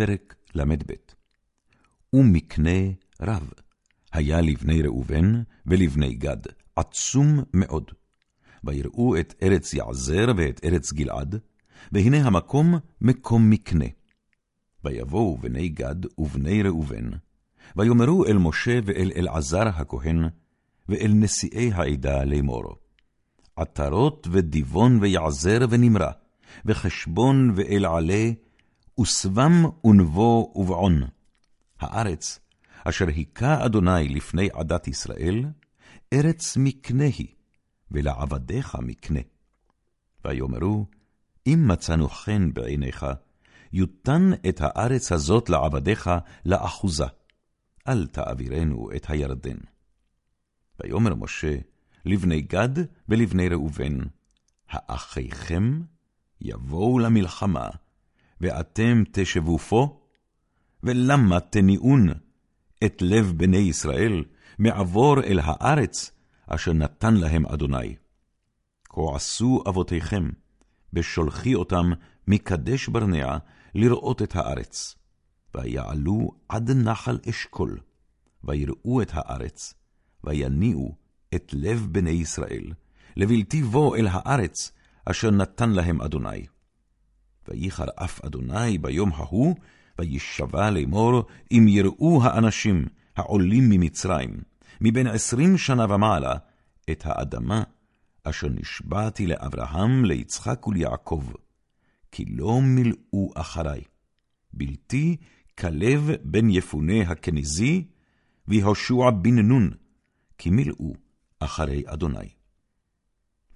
פרק ל"ב ומקנה רב היה לבני ראובן ולבני גד, עצום מאוד. ויראו את ארץ יעזר ואת ארץ גלעד, והנה המקום מקום מקנה. ויבואו בני גד ובני ראובן, ויאמרו אל משה ואל אלעזר הכהן, ואל נשיאי העדה לאמור. עטרות ודיבון ויעזר ונמרה, וחשבון ואל עלה, ושבם ונבו ובעון. הארץ, אשר היכה אדוני לפני עדת ישראל, ארץ מקנה היא, ולעבדיך מקנה. ויאמרו, אם מצאנו חן בעיניך, יותן את הארץ הזאת לעבדיך לאחוזה, אל תעבירנו את הירדן. ויאמר משה לבני גד ולבני ראובן, האחיכם יבואו למלחמה, ואתם תשבו פה? ולמה תניעון את לב בני ישראל מעבור אל הארץ אשר נתן להם אדוני? כה עשו אבותיכם, בשולחי אותם מקדש ברנע לראות את הארץ. ויעלו עד נחל אשכול, ויראו את הארץ, ויניעו את לב בני ישראל, לבלתי בוא אל הארץ, אשר נתן להם אדוני. וייחר אף אדוני ביום ההוא, וישבע לאמור, אם יראו האנשים העולים ממצרים, מבין עשרים שנה ומעלה, את האדמה אשר נשבעתי לאברהם, ליצחק וליעקב, כי לא מילאו אחרי. בלתי כלב בן יפונה הכנזי, ויהושע בן נון, כי מילאו אחרי אדוני.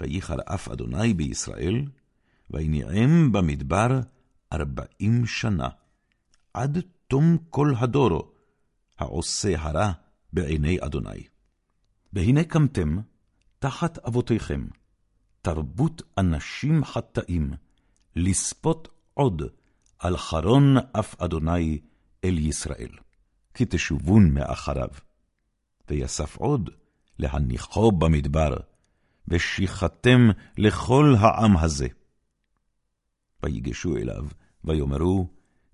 וייחר אף אדוני בישראל, ויניעם במדבר ארבעים שנה, עד תום כל הדור, העושה הרע בעיני אדוני. והנה קמתם תחת אבותיכם, תרבות אנשים חטאים, לספות עוד על חרון אף אדוני אל ישראל, כי תשובון מאחריו. ויסף עוד להניחו במדבר, ושיחתם לכל העם הזה. ויגשו אליו, ויאמרו,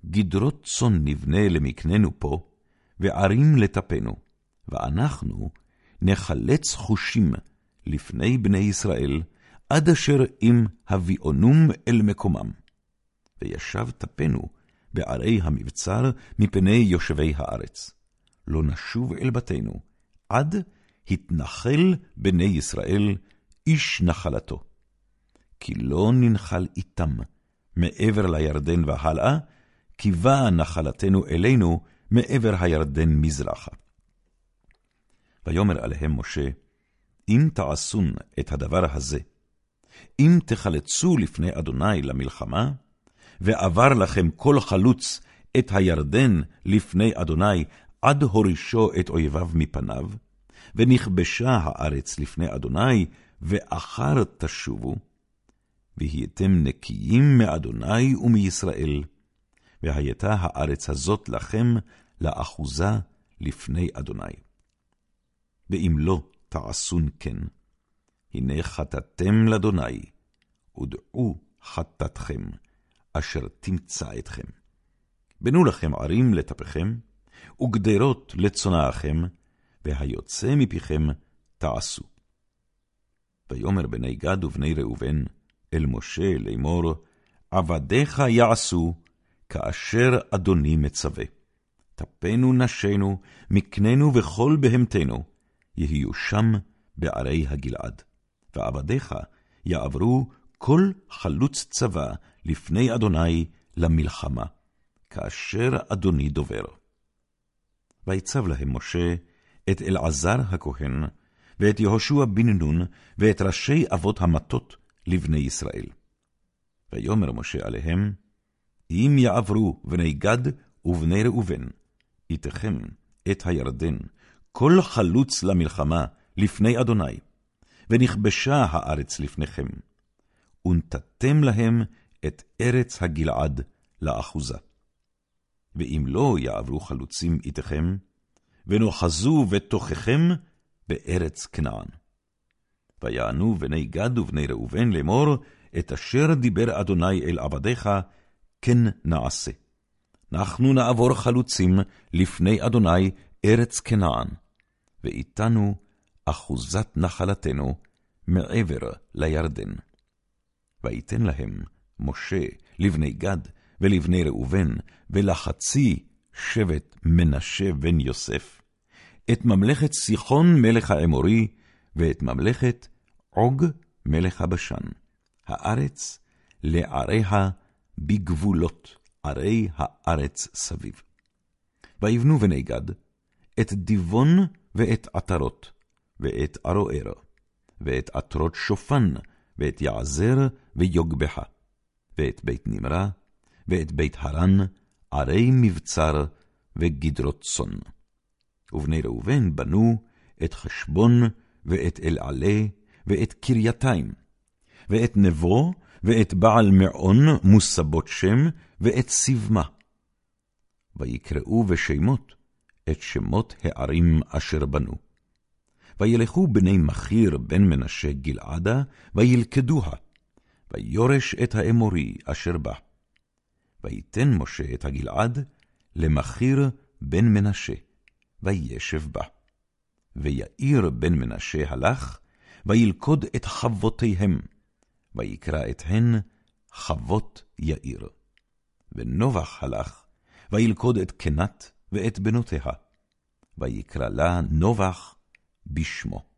גדרות צאן נבנה למקננו פה, וערים לטפנו, ואנחנו נחלץ חושים לפני בני ישראל, עד אשר אם הביאונום אל מקומם. וישב טפנו בערי המבצר מפני יושבי הארץ. לא נשוב אל בתינו, עד התנחל בני ישראל איש נחלתו. כי לא ננחל איתם מעבר לירדן והלאה, כי באה נחלתנו אלינו מעבר הירדן מזרחה. ויאמר עליהם משה, אם תעשון את הדבר הזה, אם תחלצו לפני אדוני למלחמה, ועבר לכם כל חלוץ את הירדן לפני אדוני עד הורישו את אויביו מפניו, ונכבשה הארץ לפני אדוני, ואחר תשובו, והייתם נקיים מאדוני ומישראל, והייתה הארץ הזאת לכם לאחוזה לפני אדוני. ואם לא תעשון כן, הנה חטאתם לאדוני, ודעו חטאתכם, אשר תמצא אתכם. בנו לכם ערים לטפכם, וגדרות לצונאכם, והיוצא מפיכם תעשו. ויאמר בני גד ובני ראובן אל משה לאמור, עבדיך יעשו כאשר אדוני מצווה. טפנו נשינו, מקננו וכל בהמתנו, יהיו שם בערי הגלעד. ועבדיך יעברו כל חלוץ צבא לפני אדוני למלחמה, כאשר אדוני דובר. ויצב להם משה את אלעזר הכהן, ואת יהושע בן נון, ואת ראשי אבות המטות לבני ישראל. ויאמר משה עליהם, אם יעברו בני גד ובני ראובן, איתכם את הירדן, כל חלוץ למלחמה לפני אדוני, ונכבשה הארץ לפניכם, ונתתם להם את ארץ הגלעד לאחוזה. ואם לא יעברו חלוצים איתכם, ונאחזו בתוככם בארץ כנען. ויענו בני גד ובני ראובן לאמור, את אשר דיבר אדוני אל עבדיך, כן נעשה. אנחנו נעבור חלוצים לפני אדוני ארץ כנען, ואיתנו אחוזת נחלתנו מעבר לירדן. ויתן להם משה לבני גד ולבני ראובן, ולחצי שבט מנשה בן יוסף, את ממלכת סיחון מלך האמורי, ואת ממלכת עוג מלך הבשן, הארץ לעריה בגבולות ערי הארץ סביב. ויבנו בני גד את דיבון ואת עטרות, ואת ערוער, ואת עטרות שופן, ואת יעזר ויוגבחה, ואת בית נמרה, ואת בית הרן, ערי מבצר וגדרות צאן. ובני ראובן בנו את חשבון, ואת אלעלה, ואת קרייתיים, ואת נבו, ואת בעל מעון מוסבות שם, ואת סבמה. ויקראו בשמות את שמות הערים אשר בנו. וילכו בני מכיר בן מנשה גלעדה, וילכדוה, ויורש את האמורי אשר בה. ויתן משה את הגלעד למכיר בן מנשה, וישב בה. ויאיר בן מנשה הלך, וילכוד את חבותיהם, ויקרא את הן חבות יאיר. ונובח הלך, וילכוד את קנת ואת בנותיה, ויקרא לה נובח בשמו.